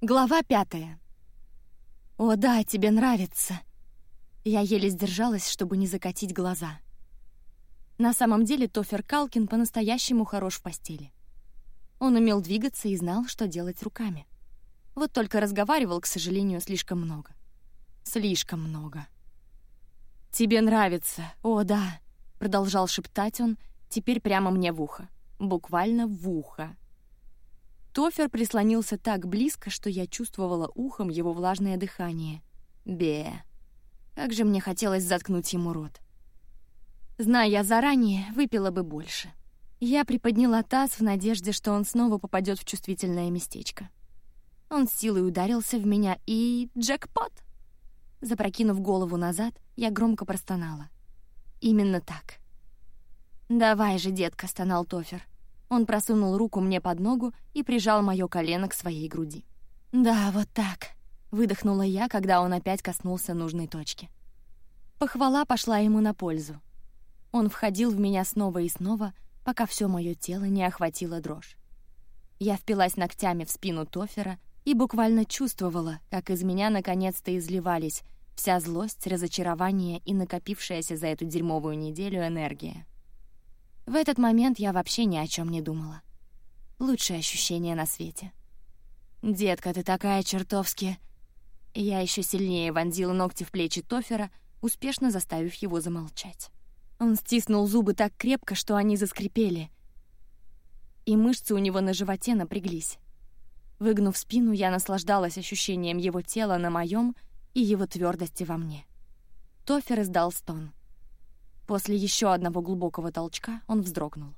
Глава пятая. «О да, тебе нравится!» Я еле сдержалась, чтобы не закатить глаза. На самом деле Тофер Калкин по-настоящему хорош в постели. Он умел двигаться и знал, что делать руками. Вот только разговаривал, к сожалению, слишком много. Слишком много. «Тебе нравится, о да!» — продолжал шептать он, теперь прямо мне в ухо. Буквально в ухо. Тофер прислонился так близко, что я чувствовала ухом его влажное дыхание. Бе. Как же мне хотелось заткнуть ему рот. Зная я заранее, выпила бы больше. Я приподняла таз в надежде, что он снова попадет в чувствительное местечко. Он с силой ударился в меня и... джекпот! Запрокинув голову назад, я громко простонала. Именно так. «Давай же, детка», — стонал Тофер. Он просунул руку мне под ногу и прижал моё колено к своей груди. «Да, вот так», — выдохнула я, когда он опять коснулся нужной точки. Похвала пошла ему на пользу. Он входил в меня снова и снова, пока всё моё тело не охватило дрожь. Я впилась ногтями в спину Тофера и буквально чувствовала, как из меня наконец-то изливались вся злость, разочарование и накопившаяся за эту дерьмовую неделю энергия. В этот момент я вообще ни о чем не думала. Лучшее ощущение на свете. «Детка, ты такая чертовски...» Я еще сильнее вонзила ногти в плечи Тофера, успешно заставив его замолчать. Он стиснул зубы так крепко, что они заскрипели, и мышцы у него на животе напряглись. Выгнув спину, я наслаждалась ощущением его тела на моем и его твердости во мне. Тофер издал стон. После еще одного глубокого толчка он вздрогнул.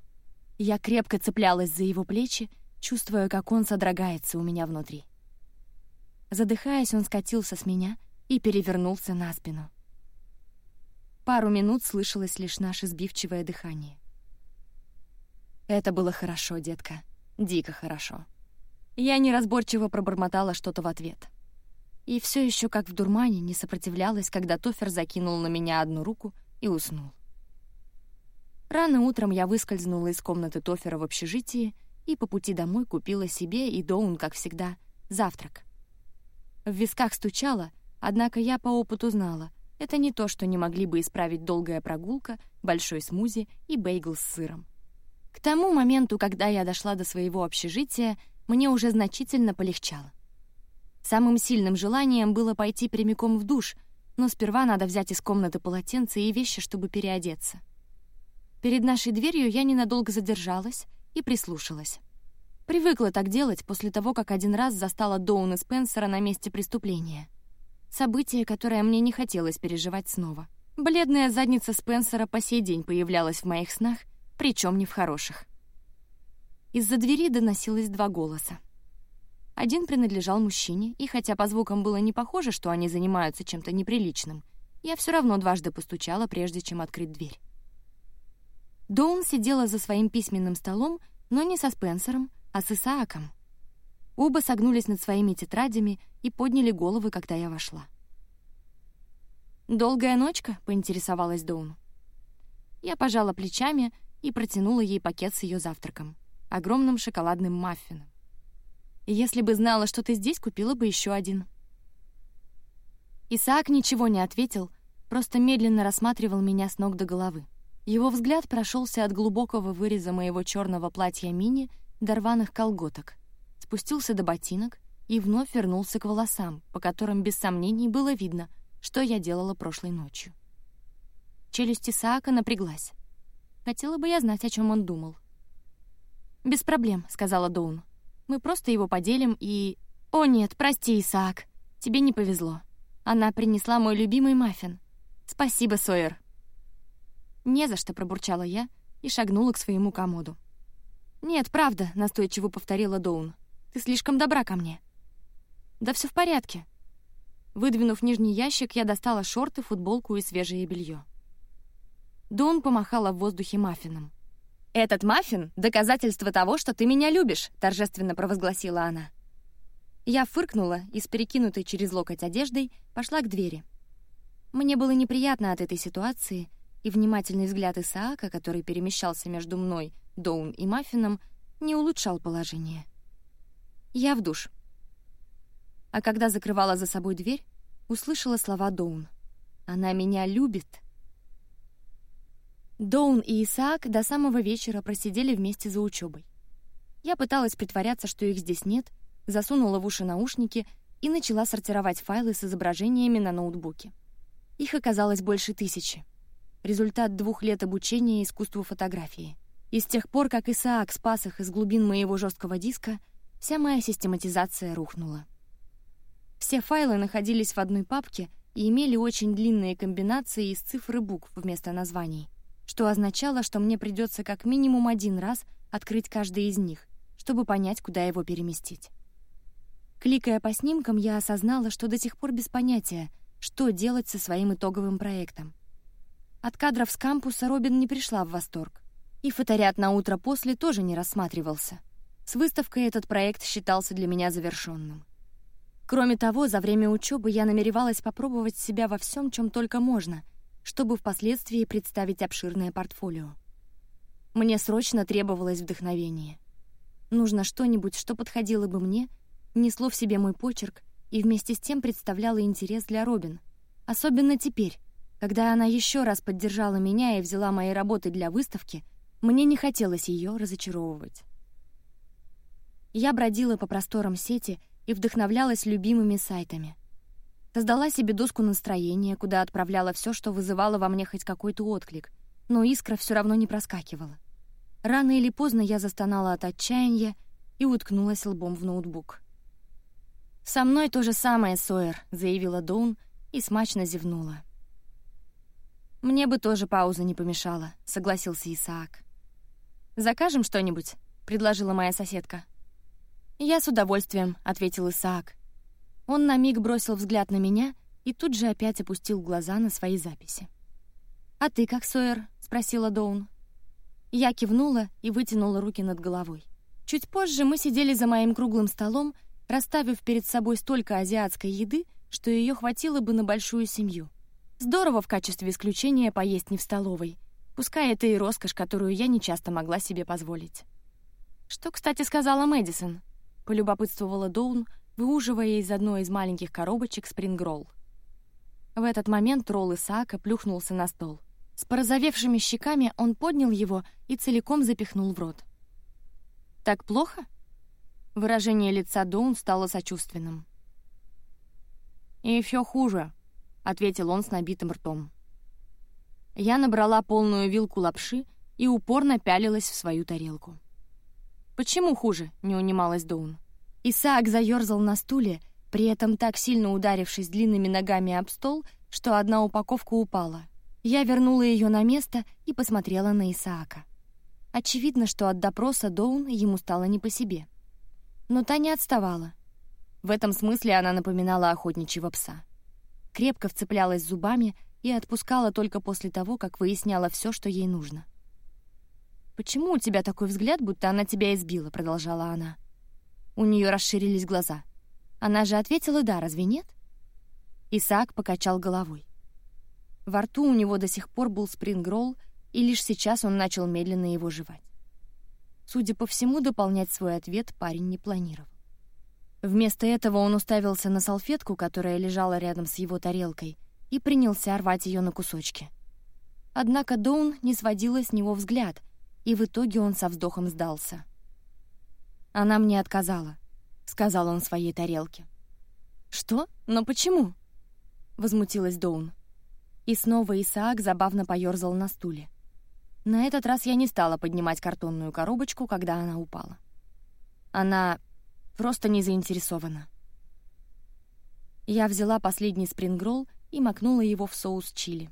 Я крепко цеплялась за его плечи, чувствуя, как он содрогается у меня внутри. Задыхаясь, он скатился с меня и перевернулся на спину. Пару минут слышалось лишь наше сбивчивое дыхание. Это было хорошо, детка. Дико хорошо. Я неразборчиво пробормотала что-то в ответ. И все еще, как в дурмане, не сопротивлялась, когда Тофер закинул на меня одну руку и уснул. Рано утром я выскользнула из комнаты Тофера в общежитии и по пути домой купила себе и Доун, как всегда, завтрак. В висках стучало, однако я по опыту знала, это не то, что не могли бы исправить долгая прогулка, большой смузи и бейгл с сыром. К тому моменту, когда я дошла до своего общежития, мне уже значительно полегчало. Самым сильным желанием было пойти прямиком в душ, но сперва надо взять из комнаты полотенце и вещи, чтобы переодеться. Перед нашей дверью я ненадолго задержалась и прислушалась. Привыкла так делать после того, как один раз застала Доуна Спенсера на месте преступления. Событие, которое мне не хотелось переживать снова. Бледная задница Спенсера по сей день появлялась в моих снах, причем не в хороших. Из-за двери доносилось два голоса. Один принадлежал мужчине, и хотя по звукам было не похоже, что они занимаются чем-то неприличным, я все равно дважды постучала, прежде чем открыть дверь. Доун сидела за своим письменным столом, но не со Спенсером, а с Исааком. Оба согнулись над своими тетрадями и подняли головы, когда я вошла. «Долгая ночка?» — поинтересовалась Доун. Я пожала плечами и протянула ей пакет с ее завтраком, огромным шоколадным маффином. «Если бы знала, что ты здесь, купила бы еще один». Исаак ничего не ответил, просто медленно рассматривал меня с ног до головы. Его взгляд прошелся от глубокого выреза моего черного платья мини до рваных колготок, спустился до ботинок и вновь вернулся к волосам, по которым без сомнений было видно, что я делала прошлой ночью. Челюсть Исаака напряглась. Хотела бы я знать, о чем он думал. «Без проблем», — сказала Доун. «Мы просто его поделим и...» «О нет, прости, Исаак. Тебе не повезло. Она принесла мой любимый маффин. Спасибо, Сойер». «Не за что», — пробурчала я и шагнула к своему комоду. «Нет, правда», — настойчиво повторила Доун. «Ты слишком добра ко мне». «Да все в порядке». Выдвинув нижний ящик, я достала шорты, футболку и свежее белье. Доун помахала в воздухе маффином. «Этот маффин — доказательство того, что ты меня любишь», — торжественно провозгласила она. Я фыркнула и с перекинутой через локоть одеждой пошла к двери. Мне было неприятно от этой ситуации — и внимательный взгляд Исаака, который перемещался между мной, Доун и Маффином, не улучшал положение. Я в душ. А когда закрывала за собой дверь, услышала слова Доун. «Она меня любит». Доун и Исаак до самого вечера просидели вместе за учебой. Я пыталась притворяться, что их здесь нет, засунула в уши наушники и начала сортировать файлы с изображениями на ноутбуке. Их оказалось больше тысячи. Результат двух лет обучения искусству фотографии. И с тех пор, как Исаак спас их из глубин моего жесткого диска, вся моя систематизация рухнула. Все файлы находились в одной папке и имели очень длинные комбинации из цифр и букв вместо названий, что означало, что мне придется как минимум один раз открыть каждый из них, чтобы понять, куда его переместить. Кликая по снимкам, я осознала, что до сих пор без понятия, что делать со своим итоговым проектом. От кадров с кампуса Робин не пришла в восторг. И фоторяд на утро после тоже не рассматривался. С выставкой этот проект считался для меня завершенным. Кроме того, за время учебы я намеревалась попробовать себя во всем, чем только можно, чтобы впоследствии представить обширное портфолио. Мне срочно требовалось вдохновение. Нужно что-нибудь, что подходило бы мне, несло в себе мой почерк и вместе с тем представляла интерес для Робин. Особенно теперь, когда она еще раз поддержала меня и взяла мои работы для выставки, мне не хотелось ее разочаровывать. Я бродила по просторам сети и вдохновлялась любимыми сайтами. Создала себе доску настроения, куда отправляла все, что вызывало во мне хоть какой-то отклик, но искра все равно не проскакивала. Рано или поздно я застонала от отчаяния и уткнулась лбом в ноутбук. «Со мной то же самое, Сойер», — заявила Доун и смачно зевнула. «Мне бы тоже пауза не помешала», — согласился Исаак. «Закажем что-нибудь?» — предложила моя соседка. «Я с удовольствием», — ответил Исаак. Он на миг бросил взгляд на меня и тут же опять опустил глаза на свои записи. «А ты как, Сойер?» — спросила Доун. Я кивнула и вытянула руки над головой. Чуть позже мы сидели за моим круглым столом расставив перед собой столько азиатской еды, что ее хватило бы на большую семью. Здорово в качестве исключения поесть не в столовой. Пускай это и роскошь, которую я нечасто могла себе позволить. Что, кстати, сказала Мэдисон? Полюбопытствовала Доун, выуживая из одной из маленьких коробочек спрингролл. В этот момент ролл Исаака плюхнулся на стол. С порозовевшими щеками он поднял его и целиком запихнул в рот. «Так плохо?» Выражение лица Доун стало сочувственным. «И все хуже», — ответил он с набитым ртом. Я набрала полную вилку лапши и упорно пялилась в свою тарелку. «Почему хуже?» — не унималась Доун. Исаак заерзал на стуле, при этом так сильно ударившись длинными ногами об стол, что одна упаковка упала. Я вернула ее на место и посмотрела на Исаака. Очевидно, что от допроса Доун ему стало не по себе но та не отставала. В этом смысле она напоминала охотничьего пса. Крепко вцеплялась зубами и отпускала только после того, как выясняла все, что ей нужно. «Почему у тебя такой взгляд, будто она тебя избила?» — продолжала она. У нее расширились глаза. Она же ответила «да», разве нет? Исаак покачал головой. Во рту у него до сих пор был спрингролл, и лишь сейчас он начал медленно его жевать. Судя по всему, дополнять свой ответ парень не планировал. Вместо этого он уставился на салфетку, которая лежала рядом с его тарелкой, и принялся рвать ее на кусочки. Однако Доун не сводила с него взгляд, и в итоге он со вздохом сдался. «Она мне отказала», — сказал он своей тарелке. «Что? Но почему?» — возмутилась Доун. И снова Исаак забавно поёрзал на стуле. На этот раз я не стала поднимать картонную коробочку, когда она упала. Она просто не заинтересована. Я взяла последний спрингролл и макнула его в соус чили.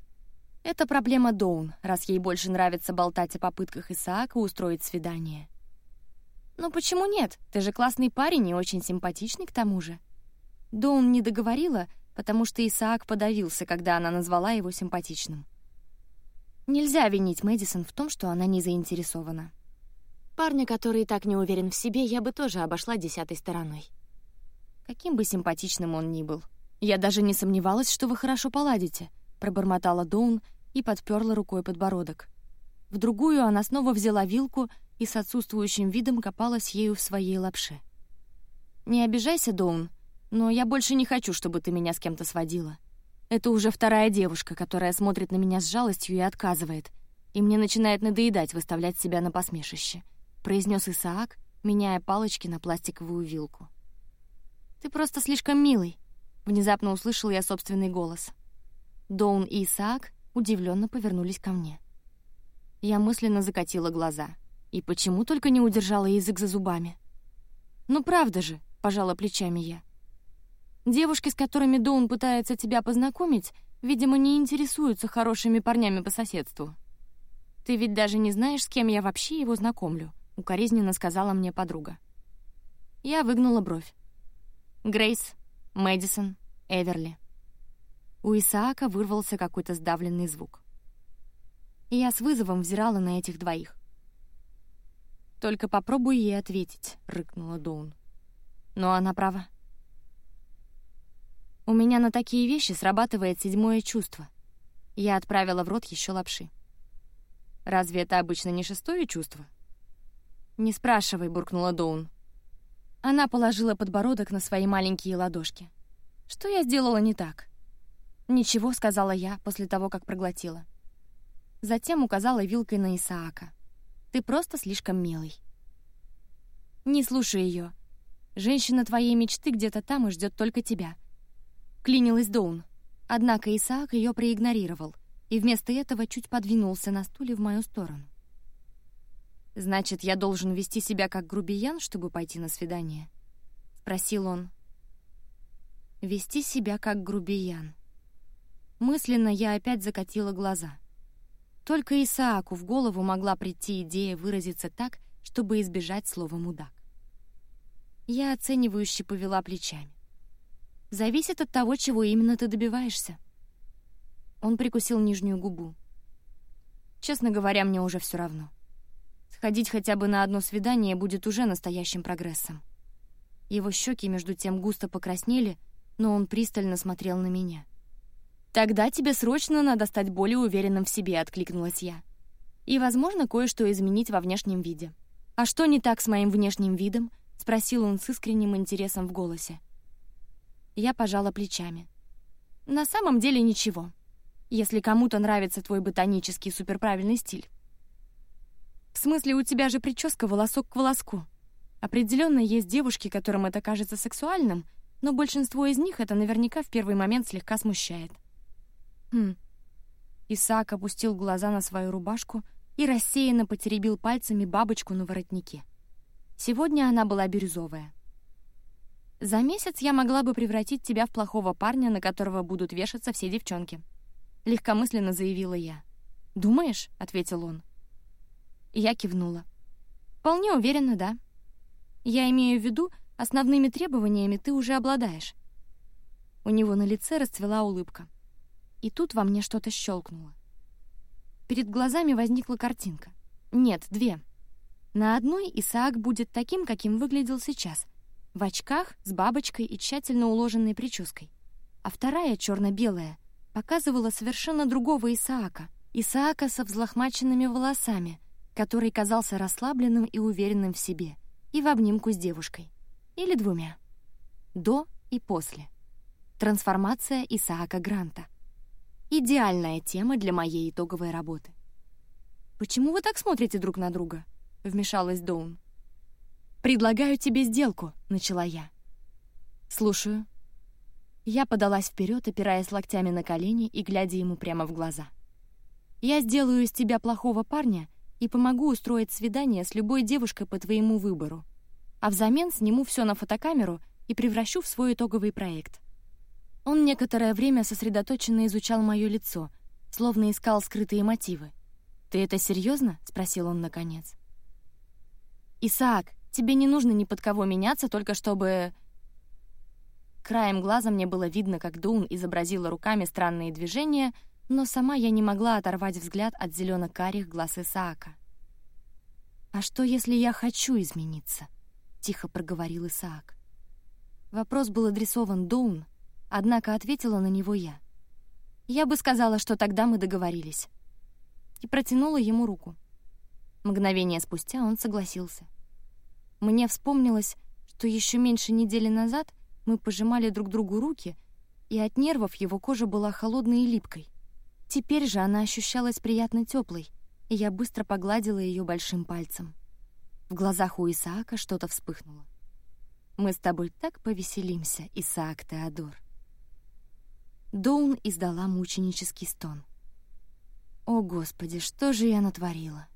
Это проблема Доун, раз ей больше нравится болтать о попытках Исаака устроить свидание. «Ну почему нет? Ты же классный парень и очень симпатичный к тому же». Доун не договорила, потому что Исаак подавился, когда она назвала его симпатичным. Нельзя винить Мэдисон в том, что она не заинтересована. Парня, который так не уверен в себе, я бы тоже обошла десятой стороной. Каким бы симпатичным он ни был. Я даже не сомневалась, что вы хорошо поладите, пробормотала Доун и подперла рукой подбородок. В другую она снова взяла вилку и с отсутствующим видом копалась ею в своей лапше. «Не обижайся, Доун, Но я больше не хочу, чтобы ты меня с кем-то сводила. Это уже вторая девушка, которая смотрит на меня с жалостью и отказывает, и мне начинает надоедать выставлять себя на посмешище», — произнес Исаак, меняя палочки на пластиковую вилку. «Ты просто слишком милый», — внезапно услышал я собственный голос. Доун и Исаак удивленно повернулись ко мне. Я мысленно закатила глаза. И почему только не удержала язык за зубами? «Ну правда же», — пожала плечами я. «Девушки, с которыми Доун пытается тебя познакомить, видимо, не интересуются хорошими парнями по соседству. Ты ведь даже не знаешь, с кем я вообще его знакомлю», — укоризненно сказала мне подруга. Я выгнула бровь. Грейс, Мэдисон, Эверли. У Исаака вырвался какой-то сдавленный звук. И я с вызовом взирала на этих двоих. «Только попробуй ей ответить», — рыкнула Доун. «Но она права. У меня на такие вещи срабатывает седьмое чувство. Я отправила в рот еще лапши. Разве это обычно не шестое чувство? «Не спрашивай», — буркнула Доун. Она положила подбородок на свои маленькие ладошки. «Что я сделала не так?» «Ничего», — сказала я после того, как проглотила. Затем указала вилкой на Исаака. Ты просто слишком милый. Не слушай ее. Женщина твоей мечты где-то там и ждет только тебя. Клинилась Доун. Однако Исаак ее проигнорировал и вместо этого чуть подвинулся на стуле в мою сторону. «Значит, я должен вести себя как грубиян, чтобы пойти на свидание?» — спросил он. «Вести себя как грубиян». Мысленно я опять закатила глаза — только Исааку в голову могла прийти идея выразиться так, чтобы избежать слова «мудак». Я оценивающе повела плечами. «Зависит от того, чего именно ты добиваешься». Он прикусил нижнюю губу. «Честно говоря, мне уже все равно. Сходить хотя бы на одно свидание будет уже настоящим прогрессом». Его щеки между тем густо покраснели, но он пристально смотрел на меня. «Тогда тебе срочно надо стать более уверенным в себе», — откликнулась я. «И, возможно, кое-что изменить во внешнем виде». «А что не так с моим внешним видом?» — спросил он с искренним интересом в голосе. Я пожала плечами. «На самом деле ничего, если кому-то нравится твой ботанический суперправильный стиль. В смысле, у тебя же прическа волосок к волоску. Определенно есть девушки, которым это кажется сексуальным, но большинство из них это наверняка в первый момент слегка смущает. Хм. Исаак опустил глаза на свою рубашку и рассеянно потеребил пальцами бабочку на воротнике. Сегодня она была бирюзовая. «За месяц я могла бы превратить тебя в плохого парня, на которого будут вешаться все девчонки», — легкомысленно заявила я. «Думаешь?» — ответил он. Я кивнула. «Вполне уверена, да. Я имею в виду, основными требованиями ты уже обладаешь». У него на лице расцвела улыбка. И тут во мне что-то щелкнуло. Перед глазами возникла картинка. Нет, две. На одной Исаак будет таким, каким выглядел сейчас. В очках, с бабочкой и тщательно уложенной прической. А вторая, черно-белая, показывала совершенно другого Исаака. Исаака со взлохмаченными волосами, который казался расслабленным и уверенным в себе, и в обнимку с девушкой. Или двумя. До и после. Трансформация Исаака Гранта — Идеальная тема для моей итоговой работы. «Почему вы так смотрите друг на друга?» — вмешалась Доун. «Предлагаю тебе сделку», — начала я. «Слушаю». Я подалась вперед, опираясь локтями на колени и глядя ему прямо в глаза. «Я сделаю из тебя плохого парня и помогу устроить свидание с любой девушкой по твоему выбору, а взамен сниму все на фотокамеру и превращу в свой итоговый проект. Он некоторое время сосредоточенно изучал мое лицо, словно искал скрытые мотивы. «Ты это серьезно? спросил он наконец. «Исаак, тебе не нужно ни под кого меняться, только чтобы...» Краем глаза мне было видно, как Дун изобразила руками странные движения, но сама я не могла оторвать взгляд от зелено-карих глаз Исаака. «А что, если я хочу измениться?» — тихо проговорил Исаак. Вопрос был адресован Доун, Однако ответила на него я. Я бы сказала, что тогда мы договорились. И протянула ему руку. Мгновение спустя он согласился. Мне вспомнилось, что еще меньше недели назад Мы пожимали друг другу руки, и от нервов его кожа была холодной и липкой. Теперь же она ощущалась приятно теплой, и я быстро погладила ее большим пальцем. В глазах у Исаака что-то вспыхнуло. «Мы с тобой так повеселимся, Исаак Теодор». Доун издала мученический стон. «О, Господи, что же я натворила?»